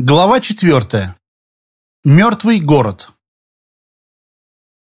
Глава четвертая. Мертвый город.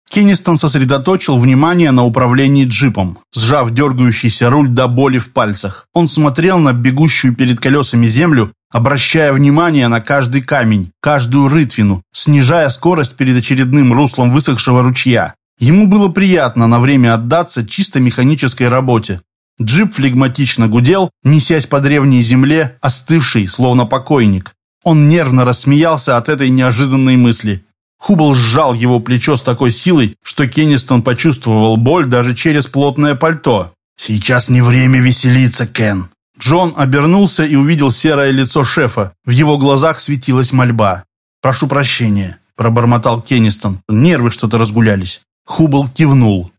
Кеннистон сосредоточил внимание на управлении джипом, сжав дергающийся руль до боли в пальцах. Он смотрел на бегущую перед колесами землю, обращая внимание на каждый камень, каждую рытвину, снижая скорость перед очередным руслом высохшего ручья. Ему было приятно на время отдаться чисто механической работе. Джип флегматично гудел, несясь по древней земле, остывший, словно покойник. Он нервно рассмеялся от этой неожиданной мысли. Хубл сжал его плечо с такой силой, что Кеннистон почувствовал боль даже через плотное пальто. «Сейчас не время веселиться, Кен». Джон обернулся и увидел серое лицо шефа. В его глазах светилась мольба. «Прошу прощения», – пробормотал Кеннистон. Нервы что-то разгулялись. Хубл кивнул.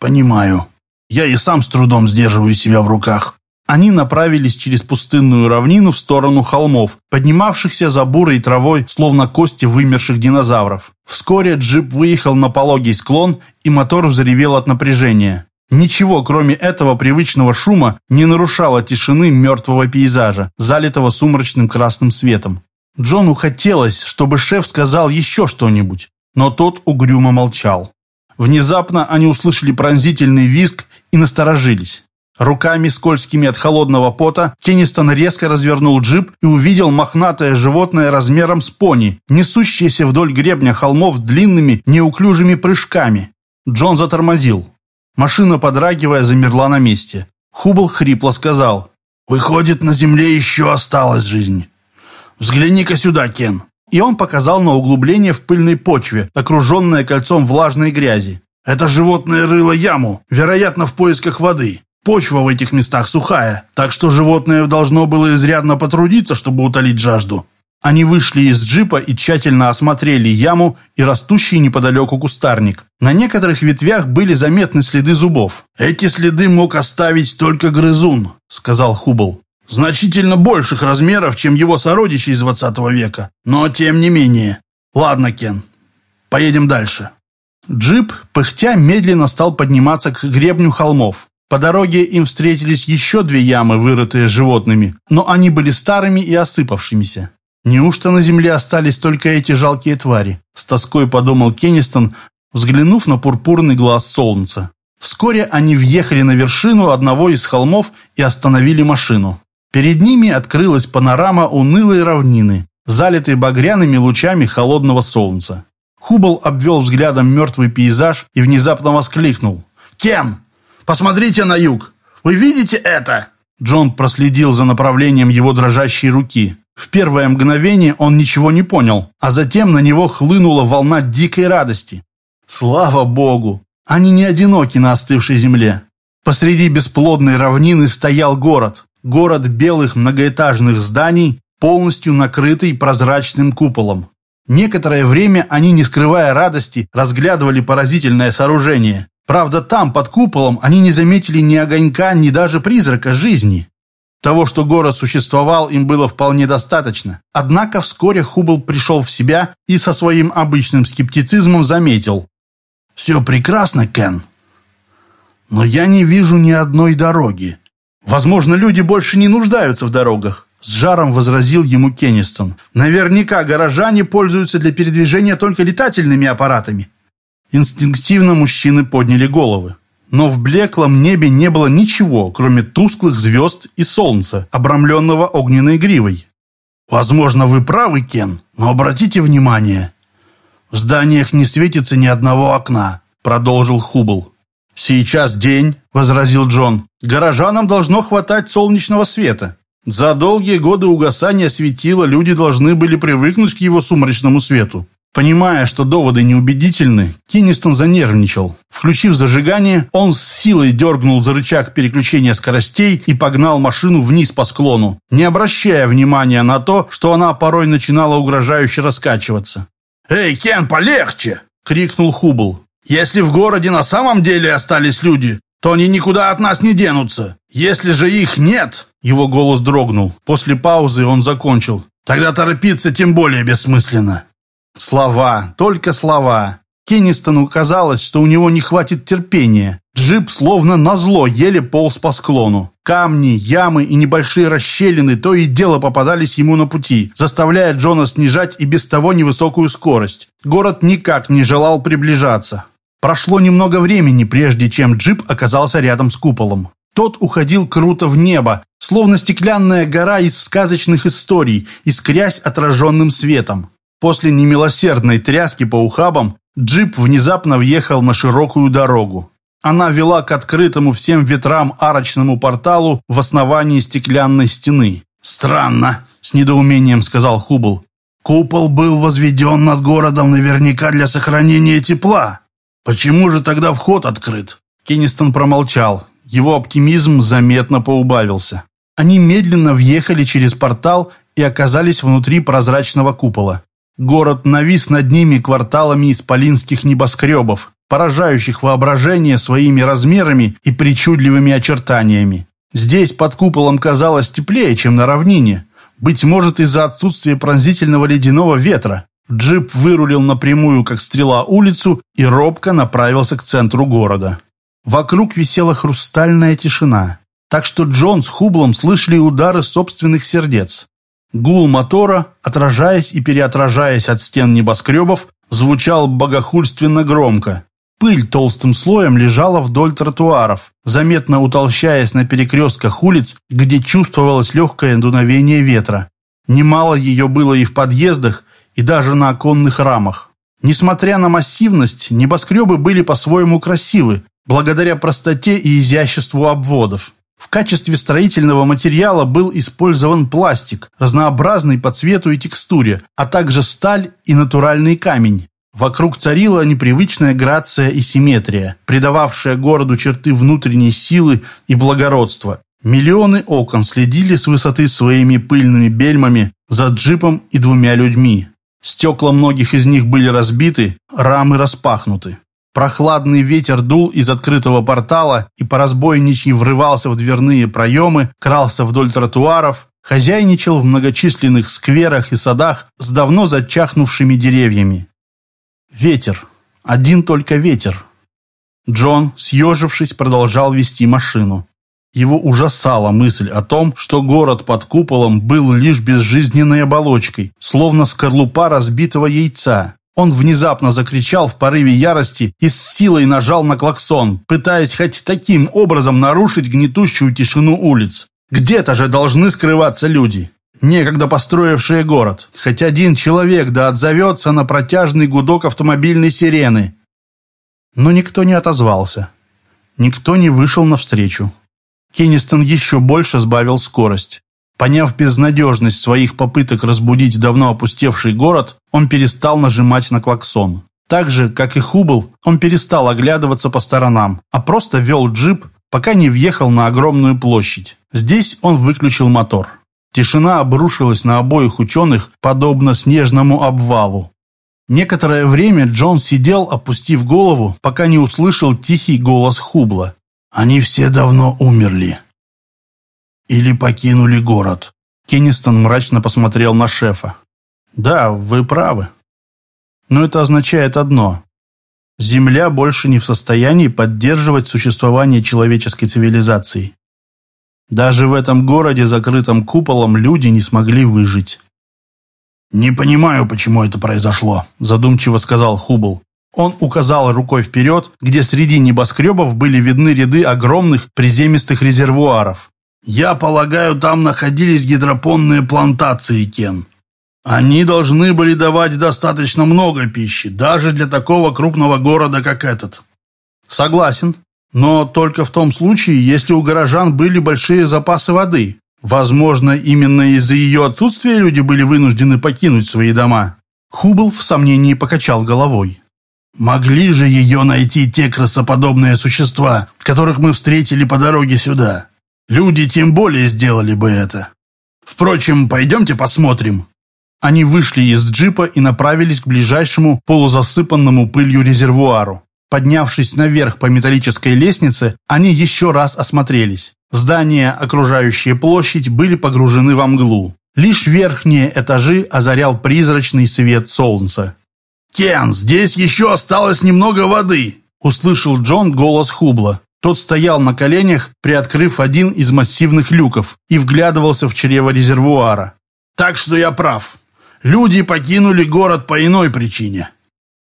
«Понимаю. Я и сам с трудом сдерживаю себя в руках. Они направились через пустынную равнину в сторону холмов, поднимавшихся за бурой травой, словно кости вымерших динозавров. Вскоре джип выехал на пологий склон, и мотор взревел от напряжения. Ничего, кроме этого привычного шума, не нарушало тишины мертвого пейзажа, залитого сумрачным красным светом. Джону хотелось, чтобы шеф сказал еще что-нибудь, но тот угрюмо молчал. Внезапно они услышали пронзительный визг и насторожились. Руками, скользкими от холодного пота, Кеннистон резко развернул джип и увидел мохнатое животное размером с пони, несущееся вдоль гребня холмов длинными, неуклюжими прыжками. Джон затормозил. Машина, подрагивая, замерла на месте. Хубл хрипло сказал, «Выходит, на земле еще осталась жизнь. Взгляни-ка сюда, Кен». И он показал на углубление в пыльной почве, окруженное кольцом влажной грязи. Это животное рыло яму, вероятно, в поисках воды. Почва в этих местах сухая, так что животное должно было изрядно потрудиться, чтобы утолить жажду. Они вышли из джипа и тщательно осмотрели яму и растущий неподалеку кустарник. На некоторых ветвях были заметны следы зубов. «Эти следы мог оставить только грызун», — сказал Хубл. «Значительно больших размеров, чем его сородичи из 20 века. Но тем не менее. Ладно, Кен, поедем дальше». Джип, пыхтя, медленно стал подниматься к гребню холмов. По дороге им встретились еще две ямы, вырытые животными, но они были старыми и осыпавшимися. Неужто на земле остались только эти жалкие твари? С тоской подумал Кеннистон, взглянув на пурпурный глаз солнца. Вскоре они въехали на вершину одного из холмов и остановили машину. Перед ними открылась панорама унылой равнины, залитой багряными лучами холодного солнца. Хубл обвел взглядом мертвый пейзаж и внезапно воскликнул. «Кен, Посмотрите на юг! Вы видите это?» Джон проследил за направлением его дрожащей руки. В первое мгновение он ничего не понял, а затем на него хлынула волна дикой радости. Слава богу! Они не одиноки на остывшей земле. Посреди бесплодной равнины стоял город. Город белых многоэтажных зданий, полностью накрытый прозрачным куполом. Некоторое время они, не скрывая радости, разглядывали поразительное сооружение. Правда, там, под куполом, они не заметили ни огонька, ни даже призрака жизни. Того, что город существовал, им было вполне достаточно. Однако вскоре Хубл пришел в себя и со своим обычным скептицизмом заметил. «Все прекрасно, Кен, но я не вижу ни одной дороги. Возможно, люди больше не нуждаются в дорогах. С жаром возразил ему Кеннистон. Наверняка горожане пользуются для передвижения только летательными аппаратами. Инстинктивно мужчины подняли головы. Но в блеклом небе не было ничего, кроме тусклых звезд и солнца, обрамленного огненной гривой. «Возможно, вы правы, Кен, но обратите внимание. В зданиях не светится ни одного окна», — продолжил Хубл. «Сейчас день», — возразил Джон. «Горожанам должно хватать солнечного света. За долгие годы угасания светила люди должны были привыкнуть к его сумрачному свету. Понимая, что доводы неубедительны, Киннистон занервничал. Включив зажигание, он с силой дергнул за рычаг переключения скоростей и погнал машину вниз по склону, не обращая внимания на то, что она порой начинала угрожающе раскачиваться. «Эй, Кен, полегче!» — крикнул Хубл. «Если в городе на самом деле остались люди, то они никуда от нас не денутся. Если же их нет...» Его голос дрогнул. После паузы он закончил. «Тогда торопиться тем более бессмысленно. Слова, только слова. Кеннистону казалось, что у него не хватит терпения. Джип словно назло еле полз по склону. Камни, ямы и небольшие расщелины то и дело попадались ему на пути, заставляя Джона снижать и без того невысокую скорость. Город никак не желал приближаться. Прошло немного времени, прежде чем джип оказался рядом с куполом. Тот уходил круто в небо, словно стеклянная гора из сказочных историй, искрясь отраженным светом. После немилосердной тряски по ухабам джип внезапно въехал на широкую дорогу. Она вела к открытому всем ветрам арочному порталу в основании стеклянной стены. «Странно», — с недоумением сказал Хубл. «Купол был возведен над городом наверняка для сохранения тепла. Почему же тогда вход открыт?» Кеннистон промолчал. Его оптимизм заметно поубавился. Они медленно въехали через портал и оказались внутри прозрачного купола. Город навис над ними кварталами исполинских небоскребов, поражающих воображение своими размерами и причудливыми очертаниями. Здесь под куполом казалось теплее, чем на равнине. Быть может, из-за отсутствия пронзительного ледяного ветра. Джип вырулил напрямую, как стрела, улицу и робко направился к центру города. Вокруг висела хрустальная тишина, так что Джон с Хублом слышали удары собственных сердец. Гул мотора, отражаясь и переотражаясь от стен небоскребов, звучал богохульственно громко. Пыль толстым слоем лежала вдоль тротуаров, заметно утолщаясь на перекрестках улиц, где чувствовалось легкое дуновение ветра. Немало ее было и в подъездах, и даже на оконных рамах. Несмотря на массивность, небоскребы были по-своему красивы, благодаря простоте и изяществу обводов. В качестве строительного материала был использован пластик, разнообразный по цвету и текстуре, а также сталь и натуральный камень. Вокруг царила непривычная грация и симметрия, придававшая городу черты внутренней силы и благородства. Миллионы окон следили с высоты своими пыльными бельмами за джипом и двумя людьми. Стекла многих из них были разбиты, рамы распахнуты. Прохладный ветер дул из открытого портала и по разбойничьи врывался в дверные проемы, крался вдоль тротуаров, хозяйничал в многочисленных скверах и садах с давно зачахнувшими деревьями. Ветер. Один только ветер. Джон, съежившись, продолжал вести машину. Его ужасала мысль о том, что город под куполом был лишь безжизненной оболочкой, словно скорлупа разбитого яйца, он внезапно закричал в порыве ярости и с силой нажал на клаксон, пытаясь хоть таким образом нарушить гнетущую тишину улиц. Где-то же должны скрываться люди, некогда построившие город. Хоть один человек да отзовется на протяжный гудок автомобильной сирены. Но никто не отозвался. Никто не вышел навстречу. Кеннистон еще больше сбавил скорость. Поняв безнадежность своих попыток разбудить давно опустевший город, он перестал нажимать на клаксон. Так же, как и Хубл, он перестал оглядываться по сторонам, а просто вел джип, пока не въехал на огромную площадь. Здесь он выключил мотор. Тишина обрушилась на обоих ученых, подобно снежному обвалу. Некоторое время Джон сидел, опустив голову, пока не услышал тихий голос Хубла. «Они все давно умерли. Или покинули город?» Кеннистон мрачно посмотрел на шефа. «Да, вы правы. Но это означает одно. Земля больше не в состоянии поддерживать существование человеческой цивилизации. Даже в этом городе, закрытом куполом, люди не смогли выжить». «Не понимаю, почему это произошло», – задумчиво сказал Хубл. Он указал рукой вперед, где среди небоскребов были видны ряды огромных приземистых резервуаров. Я полагаю, там находились гидропонные плантации, Кен. Они должны были давать достаточно много пищи, даже для такого крупного города, как этот. Согласен, но только в том случае, если у горожан были большие запасы воды. Возможно, именно из-за ее отсутствия люди были вынуждены покинуть свои дома. Хубл в сомнении покачал головой. Могли же ее найти те красоподобные существа, которых мы встретили по дороге сюда. Люди тем более сделали бы это. Впрочем, пойдемте посмотрим». Они вышли из джипа и направились к ближайшему полузасыпанному пылью резервуару. Поднявшись наверх по металлической лестнице, они еще раз осмотрелись. Здания, окружающие площадь, были погружены во мглу. Лишь верхние этажи озарял призрачный свет солнца. «Кен, здесь еще осталось немного воды!» Услышал Джон голос Хубла. Тот стоял на коленях, приоткрыв один из массивных люков, и вглядывался в чрево резервуара. «Так что я прав. Люди покинули город по иной причине».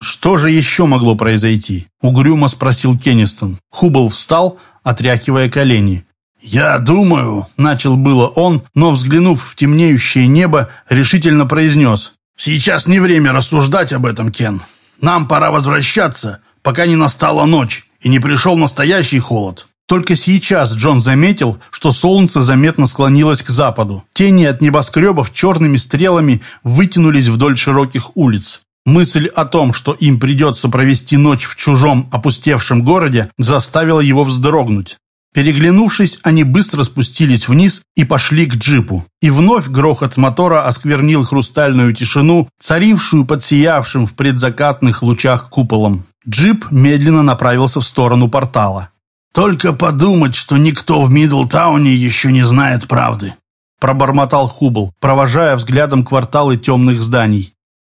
«Что же еще могло произойти?» — угрюмо спросил Кеннистон. Хубл встал, отряхивая колени. «Я думаю», — начал было он, но, взглянув в темнеющее небо, решительно произнес. «Сейчас не время рассуждать об этом, Кен. Нам пора возвращаться, пока не настала ночь и не пришел настоящий холод». Только сейчас Джон заметил, что солнце заметно склонилось к западу. Тени от небоскребов черными стрелами вытянулись вдоль широких улиц. Мысль о том, что им придется провести ночь в чужом опустевшем городе, заставила его вздрогнуть. Переглянувшись, они быстро спустились вниз и пошли к джипу. И вновь грохот мотора осквернил хрустальную тишину, царившую под сиявшим в предзакатных лучах куполом. Джип медленно направился в сторону портала. «Только подумать, что никто в Мидлтауне еще не знает правды», пробормотал Хубл, провожая взглядом кварталы темных зданий.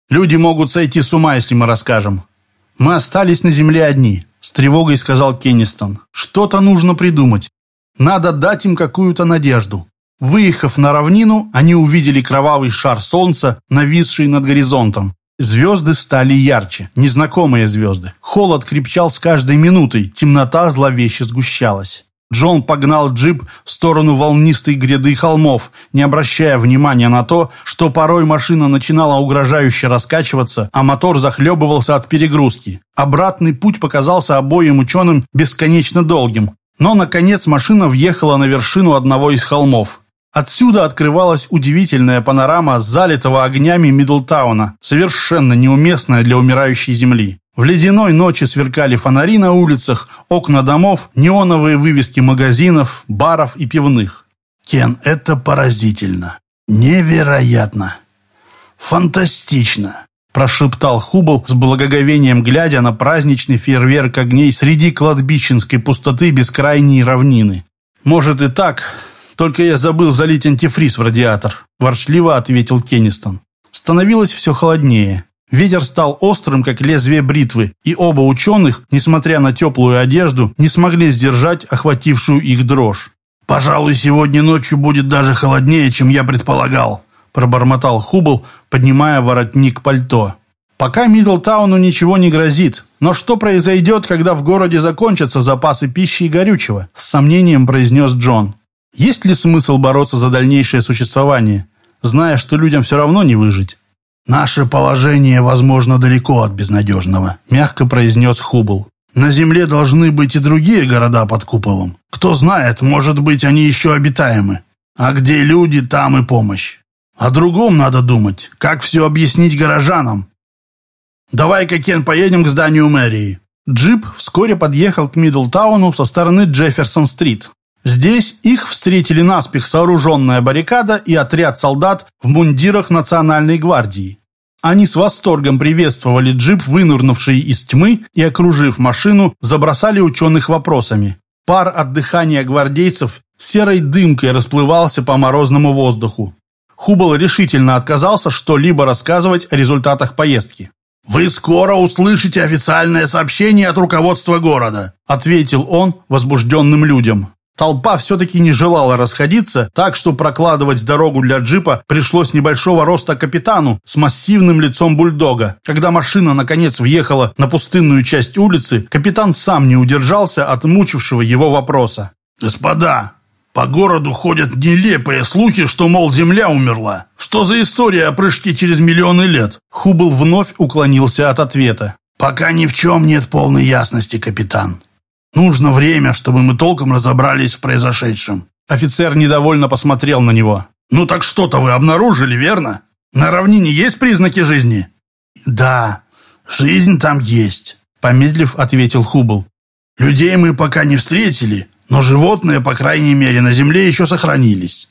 «Люди могут сойти с ума, если мы расскажем. Мы остались на земле одни. С тревогой сказал Кеннистон. Что-то нужно придумать. Надо дать им какую-то надежду. Выехав на равнину, они увидели кровавый шар солнца, нависший над горизонтом. Звезды стали ярче, незнакомые звезды. Холод крепчал с каждой минутой, темнота зловеще сгущалась. Джон погнал джип в сторону волнистой гряды холмов, не обращая внимания на то, что порой машина начинала угрожающе раскачиваться, а мотор захлебывался от перегрузки. Обратный путь показался обоим ученым бесконечно долгим. Но, наконец, машина въехала на вершину одного из холмов. Отсюда открывалась удивительная панорама залитого огнями Мидлтауна, совершенно неуместная для умирающей земли. В ледяной ночи сверкали фонари на улицах, окна домов, неоновые вывески магазинов, баров и пивных. Кен, это поразительно. Невероятно. Фантастично. Прошептал Хубл с благоговением, глядя на праздничный фейерверк огней среди кладбищенской пустоты бескрайней равнины. «Может и так, только я забыл залить антифриз в радиатор», – ворчливо ответил Кеннистон. Становилось все холоднее. Ветер стал острым, как лезвие бритвы, и оба ученых, несмотря на теплую одежду, не смогли сдержать охватившую их дрожь. «Пожалуй, сегодня ночью будет даже холоднее, чем я предполагал», пробормотал Хубл, поднимая воротник пальто. «Пока Мидлтауну ничего не грозит. Но что произойдет, когда в городе закончатся запасы пищи и горючего?» С сомнением произнес Джон. «Есть ли смысл бороться за дальнейшее существование, зная, что людям все равно не выжить?» «Наше положение, возможно, далеко от безнадежного», — мягко произнес Хубл. «На Земле должны быть и другие города под куполом. Кто знает, может быть, они еще обитаемы. А где люди, там и помощь. О другом надо думать, как все объяснить горожанам. Давай-ка, Кен, поедем к зданию мэрии». Джип вскоре подъехал к Мидлтауну со стороны Джефферсон-стрит. Здесь их встретили наспех сооруженная баррикада и отряд солдат в мундирах Национальной гвардии. Они с восторгом приветствовали джип, вынурнувший из тьмы, и, окружив машину, забросали ученых вопросами. Пар от дыхания гвардейцев серой дымкой расплывался по морозному воздуху. Хубл решительно отказался что-либо рассказывать о результатах поездки. «Вы скоро услышите официальное сообщение от руководства города», ответил он возбужденным людям. Толпа все-таки не желала расходиться, так что прокладывать дорогу для джипа пришлось небольшого роста капитану с массивным лицом бульдога. Когда машина наконец въехала на пустынную часть улицы, капитан сам не удержался от мучившего его вопроса. «Господа, по городу ходят нелепые слухи, что, мол, Земля умерла. Что за история о прыжке через миллионы лет?» Хубл вновь уклонился от ответа. «Пока ни в чем нет полной ясности, капитан. Нужно время, чтобы мы толком разобрались в произошедшем». Офицер недовольно посмотрел на него. «Ну так что-то вы обнаружили, верно? На равнине есть признаки жизни?» «Да, жизнь там есть», — помедлив ответил Хубл. «Людей мы пока не встретили, но животные, по крайней мере, на земле еще сохранились».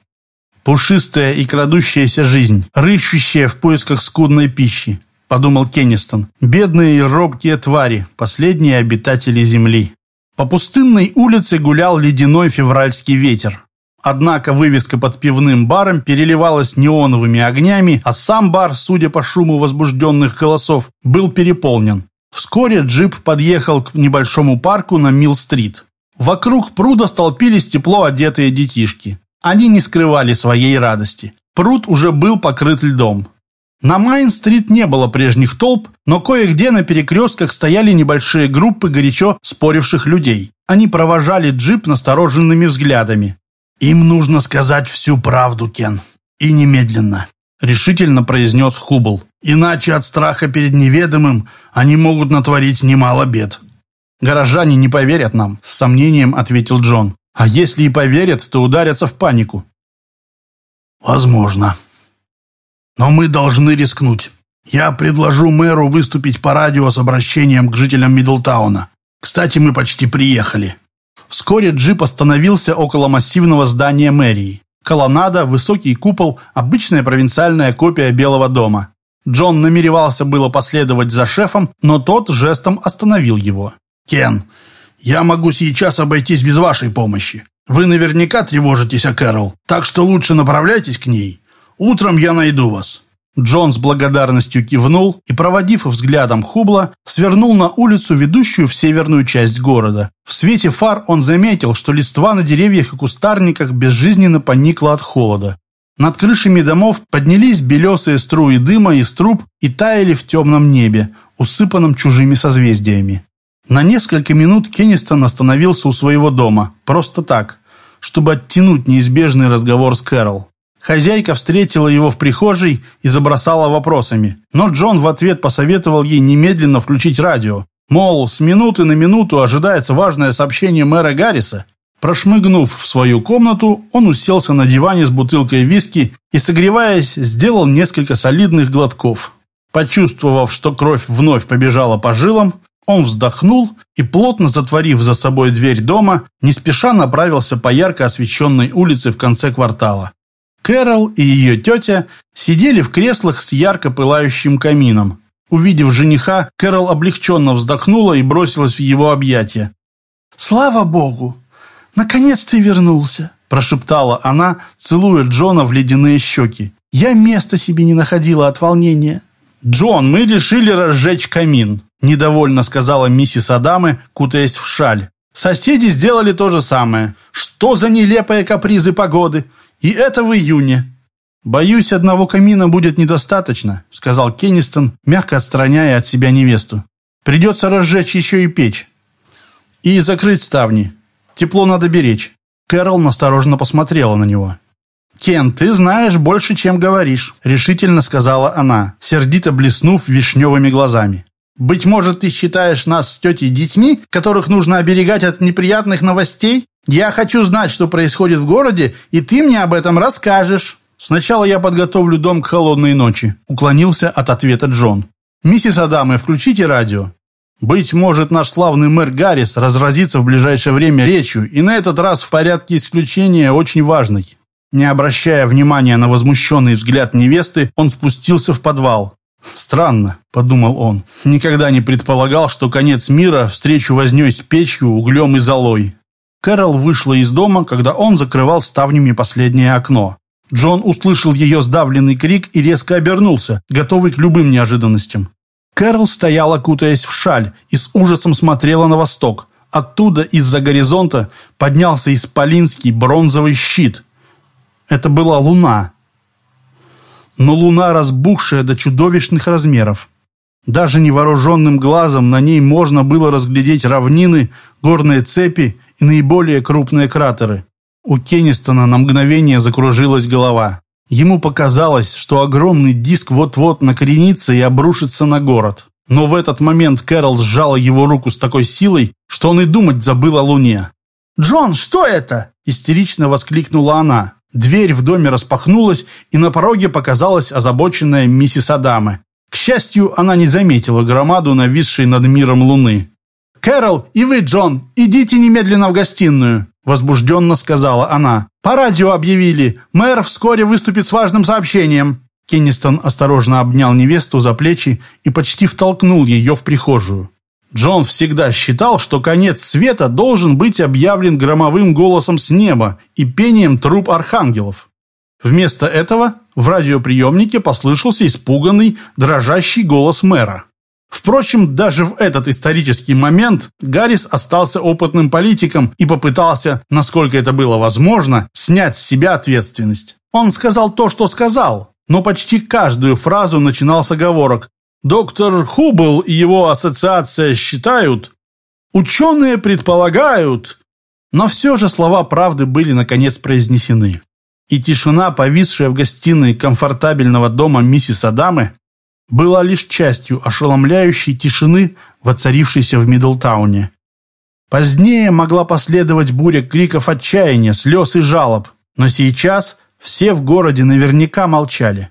«Пушистая и крадущаяся жизнь, рыщущая в поисках скудной пищи», — подумал Кеннистон. «Бедные и робкие твари, последние обитатели земли». По пустынной улице гулял ледяной февральский ветер. Однако вывеска под пивным баром переливалась неоновыми огнями, а сам бар, судя по шуму возбужденных голосов, был переполнен. Вскоре джип подъехал к небольшому парку на Милл-стрит. Вокруг пруда столпились тепло одетые детишки. Они не скрывали своей радости. Пруд уже был покрыт льдом. На Майн-стрит не было прежних толп, но кое-где на перекрестках стояли небольшие группы горячо споривших людей. Они провожали джип настороженными взглядами. «Им нужно сказать всю правду, Кен. И немедленно», — решительно произнес Хубл. «Иначе от страха перед неведомым они могут натворить немало бед». «Горожане не поверят нам», — с сомнением ответил Джон. «А если и поверят, то ударятся в панику». «Возможно», но мы должны рискнуть. Я предложу мэру выступить по радио с обращением к жителям Мидлтауна. Кстати, мы почти приехали». Вскоре джип остановился около массивного здания мэрии. Колоннада, высокий купол, обычная провинциальная копия Белого дома. Джон намеревался было последовать за шефом, но тот жестом остановил его. «Кен, я могу сейчас обойтись без вашей помощи. Вы наверняка тревожитесь о Кэрол, так что лучше направляйтесь к ней. Утром я найду вас». Джон с благодарностью кивнул и, проводив взглядом Хубла, свернул на улицу, ведущую в северную часть города. В свете фар он заметил, что листва на деревьях и кустарниках безжизненно поникла от холода. Над крышами домов поднялись белесые струи дыма из труб и таяли в темном небе, усыпанном чужими созвездиями. На несколько минут Кеннистон остановился у своего дома, просто так, чтобы оттянуть неизбежный разговор с Кэрол. Хозяйка встретила его в прихожей и забросала вопросами. Но Джон в ответ посоветовал ей немедленно включить радио. Мол, с минуты на минуту ожидается важное сообщение мэра Гарриса. Прошмыгнув в свою комнату, он уселся на диване с бутылкой виски и, согреваясь, сделал несколько солидных глотков. Почувствовав, что кровь вновь побежала по жилам, он вздохнул и, плотно затворив за собой дверь дома, не спеша направился по ярко освещенной улице в конце квартала. Кэрол и ее тетя сидели в креслах с ярко пылающим камином. Увидев жениха, Кэрол облегченно вздохнула и бросилась в его объятия. «Слава Богу! Наконец ты вернулся!» прошептала она, целуя Джона в ледяные щеки. «Я места себе не находила от волнения». «Джон, мы решили разжечь камин», – недовольно сказала миссис Адамы, кутаясь в шаль. «Соседи сделали то же самое. Что за нелепые капризы погоды? И это в июне. «Боюсь, одного камина будет недостаточно», — сказал Кеннистон, мягко отстраняя от себя невесту. «Придется разжечь еще и печь. И закрыть ставни. Тепло надо беречь». Кэрол настороженно посмотрела на него. «Кен, ты знаешь больше, чем говоришь», — решительно сказала она, сердито блеснув вишневыми глазами. «Быть может, ты считаешь нас с тетей детьми, которых нужно оберегать от неприятных новостей? Я хочу знать, что происходит в городе, и ты мне об этом расскажешь. Сначала я подготовлю дом к холодной ночи, уклонился от ответа Джон. Миссис Адамы, включите радио. Быть может, наш славный мэр Гаррис разразится в ближайшее время речью, и на этот раз в порядке исключения очень важный. Не обращая внимания на возмущенный взгляд невесты, он спустился в подвал. «Странно», — подумал он. «Никогда не предполагал, что конец мира встречу вознёй с печью, углем и золой. Кэрол вышла из дома, когда он закрывал ставнями последнее окно. Джон услышал ее сдавленный крик и резко обернулся, готовый к любым неожиданностям. Кэрол стояла, кутаясь в шаль, и с ужасом смотрела на восток. Оттуда, из-за горизонта, поднялся исполинский бронзовый щит. Это была луна. Но луна, разбухшая до чудовищных размеров. Даже невооруженным глазом на ней можно было разглядеть равнины, горные цепи и наиболее крупные кратеры. У Кеннистона на мгновение закружилась голова. Ему показалось, что огромный диск вот-вот накренится и обрушится на город. Но в этот момент Кэрол сжала его руку с такой силой, что он и думать забыл о Луне. «Джон, что это?» – истерично воскликнула она. Дверь в доме распахнулась, и на пороге показалась озабоченная миссис Адамы. К счастью, она не заметила громаду, нависшей над миром Луны. «Кэрол и вы, Джон, идите немедленно в гостиную», – возбужденно сказала она. «По радио объявили. Мэр вскоре выступит с важным сообщением». Кеннистон осторожно обнял невесту за плечи и почти втолкнул ее в прихожую. Джон всегда считал, что конец света должен быть объявлен громовым голосом с неба и пением труб архангелов. Вместо этого в радиоприемнике послышался испуганный, дрожащий голос мэра. Впрочем, даже в этот исторический момент Гаррис остался опытным политиком и попытался, насколько это было возможно, снять с себя ответственность. Он сказал то, что сказал, но почти каждую фразу начинал с оговорок. Доктор Хубл и его ассоциация считают, ученые предполагают, но все же слова правды были наконец произнесены. И тишина, повисшая в гостиной комфортабельного дома миссис Адамы, была лишь частью ошеломляющей тишины, воцарившейся в Мидлтауне. Позднее могла последовать буря криков отчаяния, слез и жалоб, но сейчас все в городе наверняка молчали,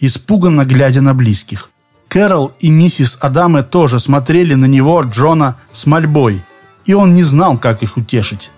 испуганно глядя на близких. Кэрол и миссис Адамы тоже смотрели на него, Джона, с мольбой, и он не знал, как их утешить.